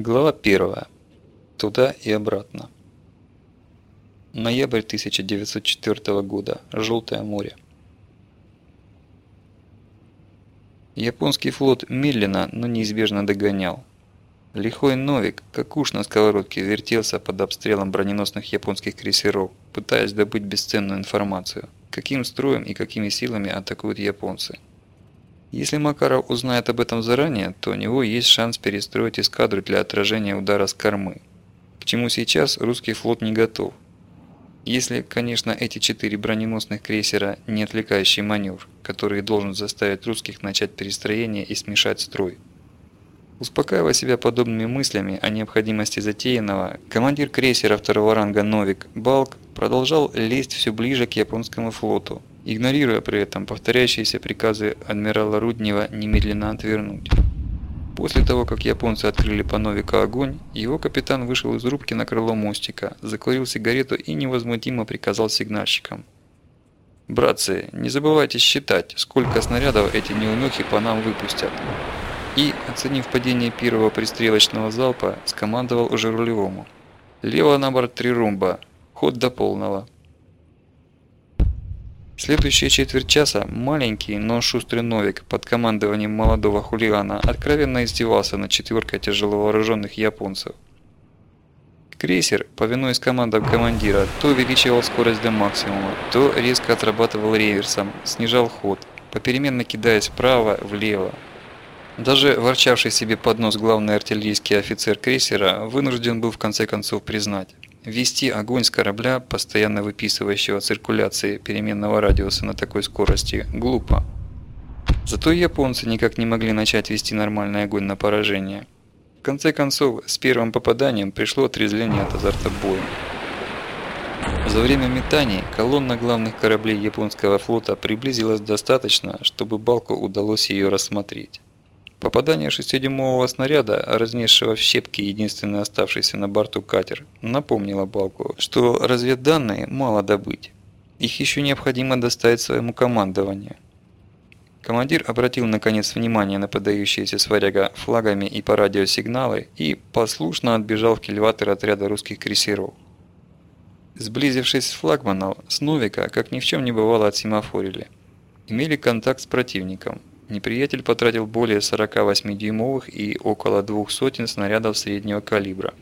Глава 1. Туда и обратно. Ноябрь 1904 года. Желтое море. Японский флот медленно, но неизбежно догонял. Лихой Новик, как уж на сковородке, вертелся под обстрелом броненосных японских крейсеров, пытаясь добыть бесценную информацию, каким строем и какими силами атакуют японцы. Если Макаров узнает об этом заранее, то у него есть шанс перестроить эскадру для отражения удара с кормы. К чему сейчас русский флот не готов. Если, конечно, эти четыре броненосных крейсера не отвлекающий маневр, который должен заставить русских начать перестроение и смешать строй. Успокаивая себя подобными мыслями о необходимости затеянного, командир крейсера второго ранга Новик Балк продолжал лезть все ближе к японскому флоту, игнорируя при этом повторяющиеся приказы адмирала Руднева немедленно отвернуть. После того, как японцы открыли по Новика огонь, его капитан вышел из рубки на крыло мостика, закурил сигарету и невозмутимо приказал сигнальщикам. «Братцы, не забывайте считать, сколько снарядов эти неумехи по нам выпустят». И, оценив падение первого пристрелочного залпа, скомандовал уже рулевому. «Лево на борт три румба, ход до полного». Следующие четверть часа маленький, но шустрый Новик под командованием молодого хулигана откровенно издевался над четверкой тяжеловооруженных японцев. Крейсер, повинуясь командам командира, то увеличивал скорость до максимума, то резко отрабатывал реверсом, снижал ход, попеременно кидаясь вправо, влево. Даже ворчавший себе под нос главный артиллерийский офицер крейсера вынужден был в конце концов признать – Вести огонь с корабля, постоянно выписывающего циркуляции переменного радиуса на такой скорости, глупо. Зато японцы никак не могли начать вести нормальный огонь на поражение. В конце концов, с первым попаданием пришло отрезвление от азарта боя. За время метаний колонна главных кораблей японского флота приблизилась достаточно, чтобы Балку удалось ее рассмотреть. Попадание шестидюймового снаряда, разнесшего в щепки единственный оставшийся на борту катер, напомнило Балку, что разведданные мало добыть. Их еще необходимо доставить своему командованию. Командир обратил наконец внимание на подающиеся с варяга флагами и по радио сигналы и послушно отбежал в кильватер отряда русских крейсеров. Сблизившись с флагманом, с Новика, как ни в чем не бывало, отсемафорили. Имели контакт с противником – неприятель потратил более 48-дюймовых и около двух сотен снарядов среднего калибра.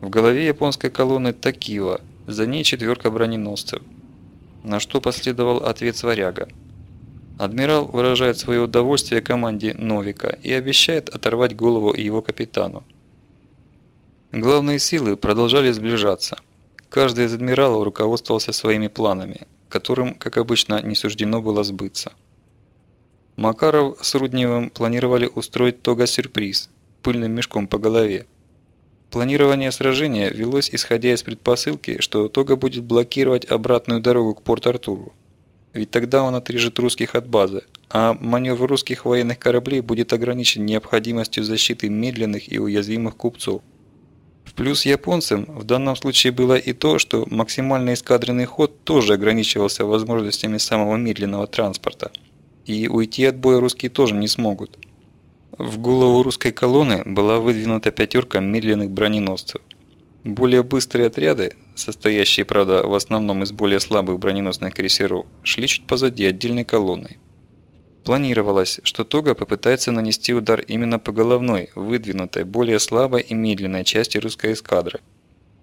В голове японской колонны Такива, за ней четверка броненосцев. На что последовал ответ Сваряга. Адмирал выражает свое удовольствие команде Новика и обещает оторвать голову его капитану. Главные силы продолжали сближаться. Каждый из адмиралов руководствовался своими планами, которым, как обычно, не суждено было сбыться. Макаров с Рудневым планировали устроить Тога-сюрприз пыльным мешком по голове. Планирование сражения велось исходя из предпосылки, что Тога будет блокировать обратную дорогу к Порт-Артуру. Ведь тогда он отрежет русских от базы, а маневр русских военных кораблей будет ограничен необходимостью защиты медленных и уязвимых купцов. В плюс японцам в данном случае было и то, что максимальный эскадренный ход тоже ограничивался возможностями самого медленного транспорта – и уйти от боя русские тоже не смогут. В голову русской колонны была выдвинута пятерка медленных броненосцев. Более быстрые отряды, состоящие, правда, в основном из более слабых броненосных крейсеров, шли чуть позади отдельной колонны. Планировалось, что Тога попытается нанести удар именно по головной, выдвинутой, более слабой и медленной части русской эскадры.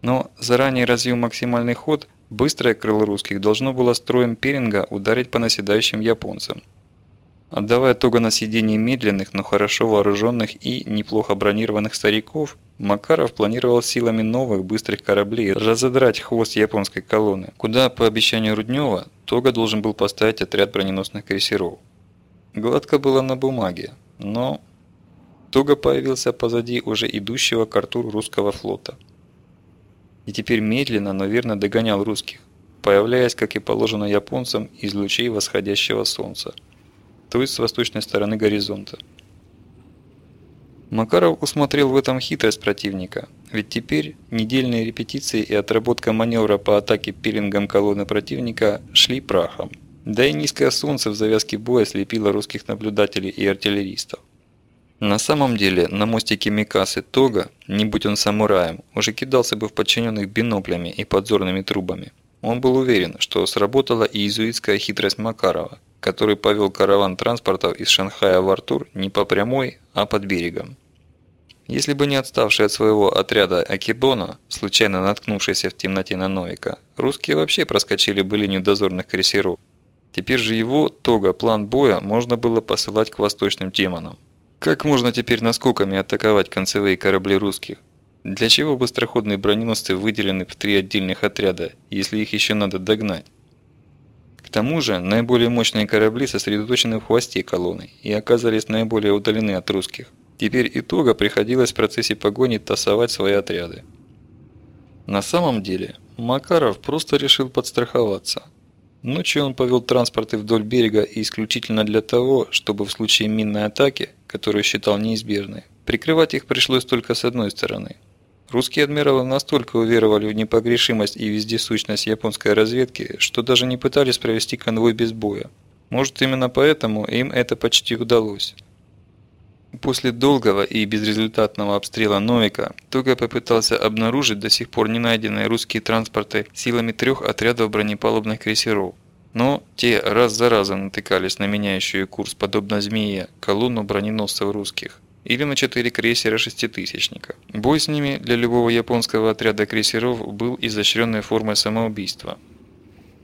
Но заранее развив максимальный ход, быстрое крыло русских должно было строем Перинга ударить по наседающим японцам. Отдавая туго на сиденье медленных, но хорошо вооруженных и неплохо бронированных стариков, Макаров планировал силами новых быстрых кораблей разодрать хвост японской колонны, куда, по обещанию Руднева, Тога должен был поставить отряд броненосных крейсеров. Гладко было на бумаге, но Тога появился позади уже идущего к Артуру русского флота. И теперь медленно, но верно догонял русских, появляясь, как и положено японцам, из лучей восходящего солнца то с восточной стороны горизонта. Макаров усмотрел в этом хитрость противника, ведь теперь недельные репетиции и отработка маневра по атаке пилингом колонны противника шли прахом. Да и низкое солнце в завязке боя слепило русских наблюдателей и артиллеристов. На самом деле, на мостике Микасы Тога, не будь он самураем, уже кидался бы в подчиненных биноклями и подзорными трубами. Он был уверен, что сработала и иезуитская хитрость Макарова, который повел караван транспортов из Шанхая в Артур не по прямой, а под берегом. Если бы не отставший от своего отряда Акибона, случайно наткнувшийся в темноте на Новика, русские вообще проскочили бы линию дозорных крейсеров. Теперь же его, Тога, план боя можно было посылать к восточным демонам. Как можно теперь наскоками атаковать концевые корабли русских? Для чего быстроходные броненосцы выделены в три отдельных отряда, если их еще надо догнать? Тому же, наиболее мощные корабли сосредоточены в хвосте колонны и оказались наиболее удалены от русских. Теперь итога приходилось в процессе погони тасовать свои отряды. На самом деле, Макаров просто решил подстраховаться. Ночью он повел транспорты вдоль берега исключительно для того, чтобы в случае минной атаки которую считал неизбежной. Прикрывать их пришлось только с одной стороны. Русские адмиралы настолько уверовали в непогрешимость и вездесущность японской разведки, что даже не пытались провести конвой без боя. Может, именно поэтому им это почти удалось. После долгого и безрезультатного обстрела Новика Тога попытался обнаружить до сих пор не найденные русские транспорты силами трех отрядов бронепалубных крейсеров. Но те раз за разом натыкались на меняющую курс, подобно змее, колонну броненосцев русских или на четыре крейсера шеститысячника. Бой с ними для любого японского отряда крейсеров был изощренной формой самоубийства.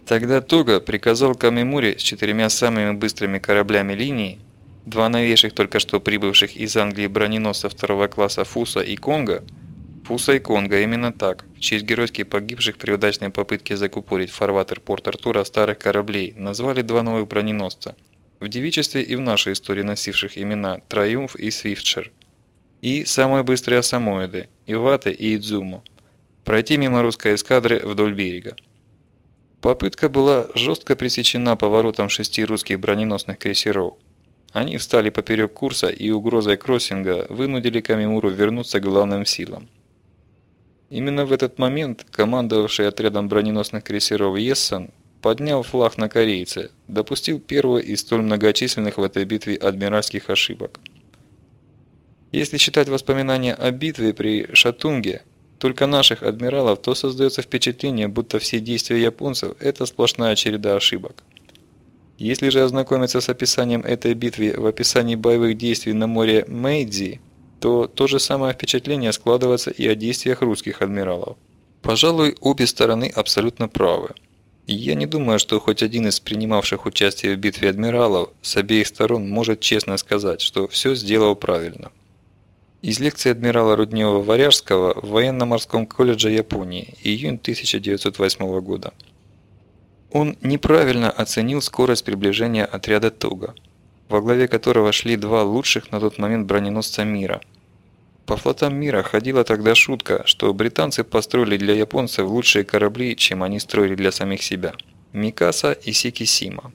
Тогда Тога приказал Камимуре с четырьмя самыми быстрыми кораблями линии, два новейших только что прибывших из Англии броненосца второго класса Фуса и Конга – Фуса и Конго именно так, в честь геройски погибших при удачной попытке закупорить фарватер порт Артура старых кораблей, назвали два новых броненосца. В девичестве и в нашей истории носивших имена Триумф и Свифтшир. И самые быстрые асамоиды – Иваты и Идзуму. Пройти мимо русской эскадры вдоль берега. Попытка была жестко пресечена поворотом шести русских броненосных крейсеров. Они встали поперек курса и угрозой кроссинга вынудили Камимуру вернуться к главным силам. Именно в этот момент командовавший отрядом броненосных крейсеров Ессен поднял флаг на корейце, допустил первую из столь многочисленных в этой битве адмиральских ошибок. Если считать воспоминания о битве при Шатунге, только наших адмиралов, то создается впечатление, будто все действия японцев – это сплошная череда ошибок. Если же ознакомиться с описанием этой битвы в описании боевых действий на море Мэйдзи – то то же самое впечатление складывается и о действиях русских адмиралов. Пожалуй, обе стороны абсолютно правы. Я не думаю, что хоть один из принимавших участие в битве адмиралов с обеих сторон может честно сказать, что все сделал правильно. Из лекции адмирала Руднева-Варяжского в военно-морском колледже Японии, июнь 1908 года. Он неправильно оценил скорость приближения отряда Тога во главе которого шли два лучших на тот момент броненосца мира. По флотам мира ходила тогда шутка, что британцы построили для японцев лучшие корабли, чем они строили для самих себя – Микаса и Сикисима.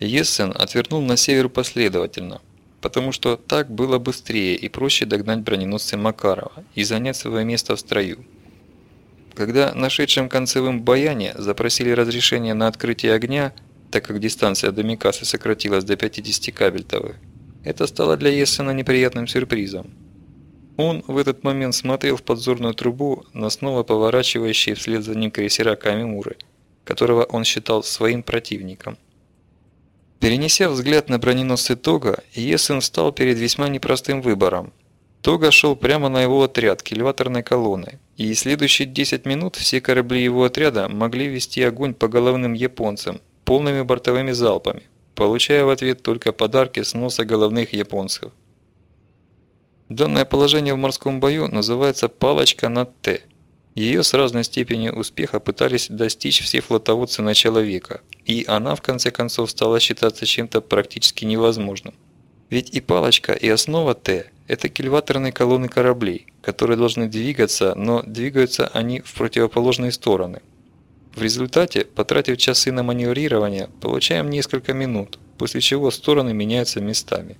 Ессен отвернул на север последовательно, потому что так было быстрее и проще догнать броненосцы Макарова и занять свое место в строю. Когда нашедшим концевым баяне запросили разрешение на открытие огня, так как дистанция до Микасы сократилась до 50 кабельтовых. Это стало для Ессена неприятным сюрпризом. Он в этот момент смотрел в подзорную трубу на снова поворачивающие вслед за ним крейсера Камимуры, которого он считал своим противником. Перенеся взгляд на броненосцы Тога, Ессен встал перед весьма непростым выбором. Тога шел прямо на его отряд кильваторной колонны, и следующие 10 минут все корабли его отряда могли вести огонь по головным японцам, полными бортовыми залпами, получая в ответ только подарки с носа головных японцев. Данное положение в морском бою называется «палочка на Т». Ее с разной степенью успеха пытались достичь все флотоводцы начала века, и она в конце концов стала считаться чем-то практически невозможным. Ведь и палочка, и основа Т – это кильваторные колонны кораблей, которые должны двигаться, но двигаются они в противоположные стороны – в результате, потратив часы на маневрирование, получаем несколько минут, после чего стороны меняются местами.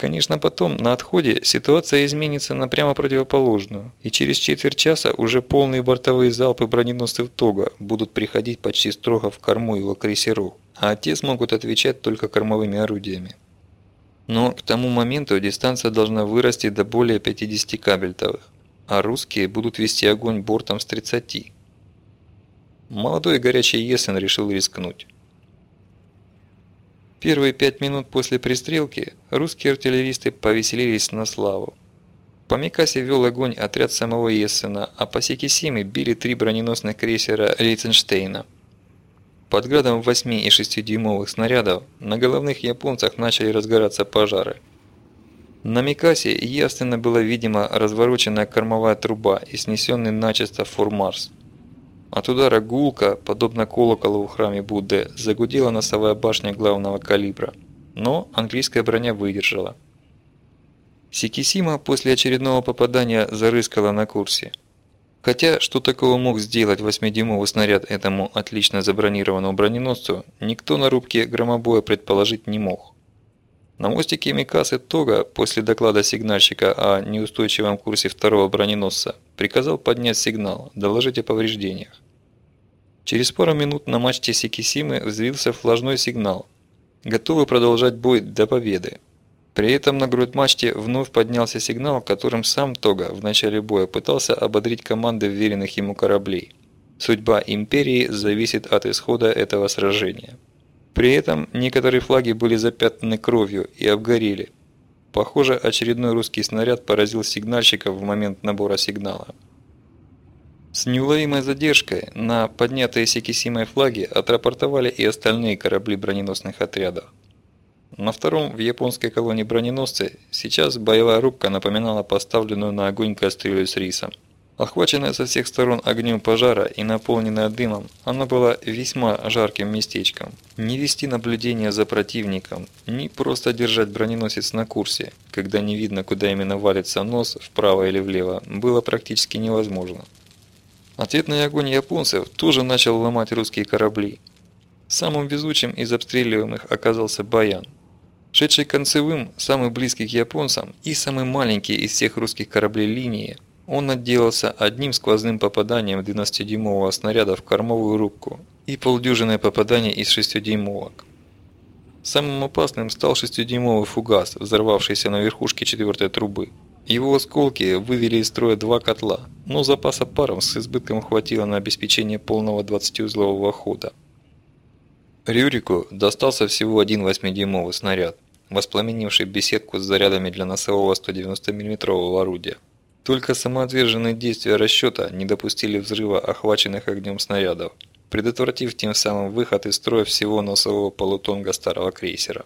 Конечно, потом, на отходе, ситуация изменится на прямо противоположную, и через четверть часа уже полные бортовые залпы броненосцев Тога будут приходить почти строго в корму его крейсеров, а те смогут отвечать только кормовыми орудиями. Но к тому моменту дистанция должна вырасти до более 50 кабельтовых, а русские будут вести огонь бортом с 30. Молодой горячий Есен решил рискнуть. Первые пять минут после пристрелки русские артиллеристы повеселились на славу. По Микасе вел огонь отряд самого Ессена, а по Секисиме били три броненосных крейсера Рейтенштейна. Под градом 8 и 6-дюймовых снарядов на головных японцах начали разгораться пожары. На Микасе явственно была видима развороченная кормовая труба и снесенный начисто фурмарс. От удара гулка, подобно колоколу в храме Будды, загудела носовая башня главного калибра. Но английская броня выдержала. Сикисима после очередного попадания зарыскала на курсе. Хотя, что такого мог сделать 8-дюймовый снаряд этому отлично забронированному броненосцу, никто на рубке громобоя предположить не мог. На мостике Микасы Тога после доклада сигнальщика о неустойчивом курсе второго броненосца приказал поднять сигнал, доложить о повреждениях. Через пару минут на мачте Сикисимы взвился флажной сигнал. Готовы продолжать бой до победы. При этом на грудь мачте вновь поднялся сигнал, которым сам Тога в начале боя пытался ободрить команды вверенных ему кораблей. Судьба империи зависит от исхода этого сражения. При этом некоторые флаги были запятнаны кровью и обгорели. Похоже, очередной русский снаряд поразил сигнальщиков в момент набора сигнала. С неуловимой задержкой на поднятые Сикисимой флаги отрапортовали и остальные корабли броненосных отрядов. На втором в японской колонии броненосцы сейчас боевая рубка напоминала поставленную на огонь кастрюлю с рисом. Охваченная со всех сторон огнем пожара и наполненная дымом, она была весьма жарким местечком. Не вести наблюдение за противником, ни просто держать броненосец на курсе, когда не видно, куда именно валится нос, вправо или влево, было практически невозможно. Ответный огонь японцев тоже начал ломать русские корабли. Самым везучим из обстреливаемых оказался Баян. Шедший концевым, самый близкий к японцам и самый маленький из всех русских кораблей линии, он отделался одним сквозным попаданием 12-дюймового снаряда в кормовую рубку и полдюжины попаданий из 6-дюймовок. Самым опасным стал 6-дюймовый фугас, взорвавшийся на верхушке четвертой трубы. Его осколки вывели из строя два котла, но запаса паром с избытком хватило на обеспечение полного 20-узлового хода. Рюрику достался всего один 8-дюймовый снаряд, воспламенивший беседку с зарядами для носового 190 мм орудия. Только самоотверженные действия расчета не допустили взрыва охваченных огнем снарядов, предотвратив тем самым выход из строя всего носового полутонга старого крейсера.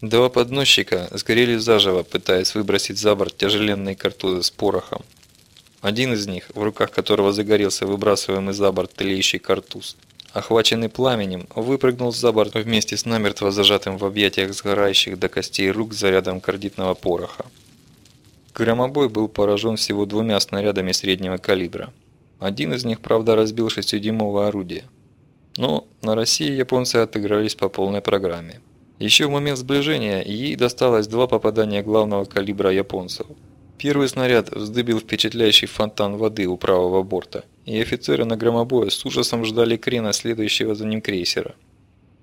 Два подносчика сгорели заживо, пытаясь выбросить за борт тяжеленные картузы с порохом. Один из них, в руках которого загорелся выбрасываемый за борт тлеющий картуз, охваченный пламенем, выпрыгнул за борт вместе с намертво зажатым в объятиях сгорающих до костей рук зарядом кардитного пороха. Громобой был поражен всего двумя снарядами среднего калибра. Один из них, правда, разбил 6-дюймовое орудие. Но на России японцы отыгрались по полной программе. Еще в момент сближения ей досталось два попадания главного калибра японцев. Первый снаряд вздыбил впечатляющий фонтан воды у правого борта, и офицеры на громобое с ужасом ждали крена следующего за ним крейсера.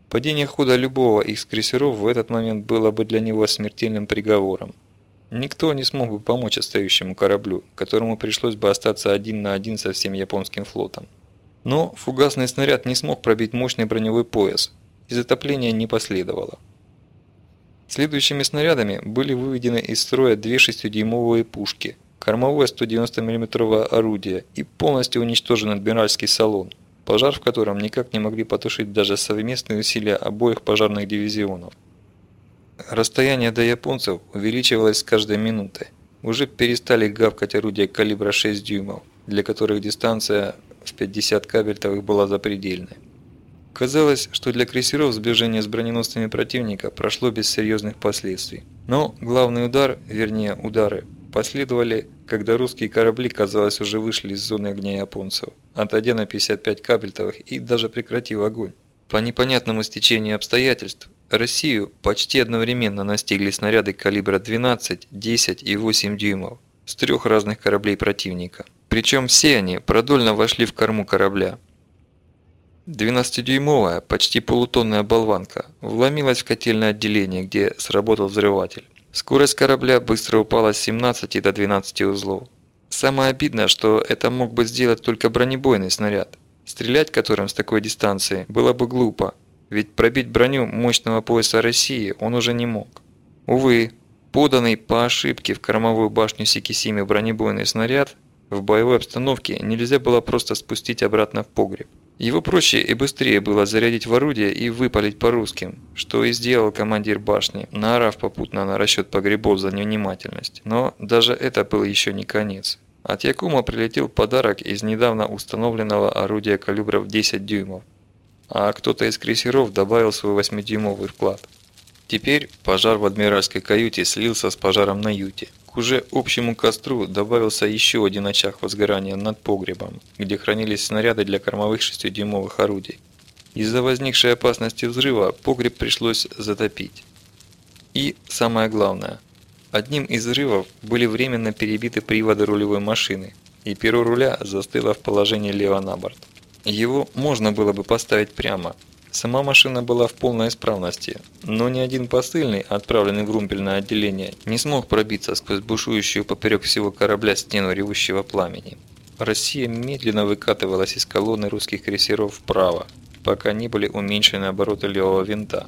Падение хода любого из крейсеров в этот момент было бы для него смертельным приговором. Никто не смог бы помочь отстающему кораблю, которому пришлось бы остаться один на один со всем японским флотом. Но фугасный снаряд не смог пробить мощный броневой пояс, и затопления не последовало. Следующими снарядами были выведены из строя две 6-дюймовые пушки, кормовое 190 мм орудие и полностью уничтожен адмиральский салон, пожар в котором никак не могли потушить даже совместные усилия обоих пожарных дивизионов. Расстояние до японцев увеличивалось с каждой минутой. Уже перестали гавкать орудия калибра 6 дюймов, для которых дистанция в 50 кабельтовых была запредельной. Казалось, что для крейсеров сближение с броненосцами противника прошло без серьезных последствий. Но главный удар, вернее удары, последовали, когда русские корабли, казалось, уже вышли из зоны огня японцев, отойдя на 55 кабельтовых и даже прекратив огонь. По непонятному стечению обстоятельств, Россию почти одновременно настигли снаряды калибра 12, 10 и 8 дюймов с трех разных кораблей противника. Причем все они продольно вошли в корму корабля. 12-дюймовая, почти полутонная болванка вломилась в котельное отделение, где сработал взрыватель. Скорость корабля быстро упала с 17 до 12 узлов. Самое обидное, что это мог бы сделать только бронебойный снаряд, стрелять которым с такой дистанции было бы глупо, ведь пробить броню мощного пояса России он уже не мог. Увы, поданный по ошибке в кормовую башню Сикисими бронебойный снаряд в боевой обстановке нельзя было просто спустить обратно в погреб. Его проще и быстрее было зарядить в орудие и выпалить по русским, что и сделал командир башни, наорав попутно на расчет погребов за невнимательность. Но даже это был еще не конец. От Якума прилетел подарок из недавно установленного орудия калибров 10 дюймов, а кто-то из крейсеров добавил свой 8-дюймовый вклад. Теперь пожар в адмиральской каюте слился с пожаром на юте. К уже общему костру добавился еще один очаг возгорания над погребом, где хранились снаряды для кормовых 6-дюймовых орудий. Из-за возникшей опасности взрыва погреб пришлось затопить. И самое главное, одним из взрывов были временно перебиты приводы рулевой машины, и перо руля застыло в положении лево на борт. Его можно было бы поставить прямо. Сама машина была в полной исправности, но ни один посыльный, отправленный в румпельное отделение, не смог пробиться сквозь бушующую поперек всего корабля стену ревущего пламени. Россия медленно выкатывалась из колонны русских крейсеров вправо, пока не были уменьшены обороты левого винта.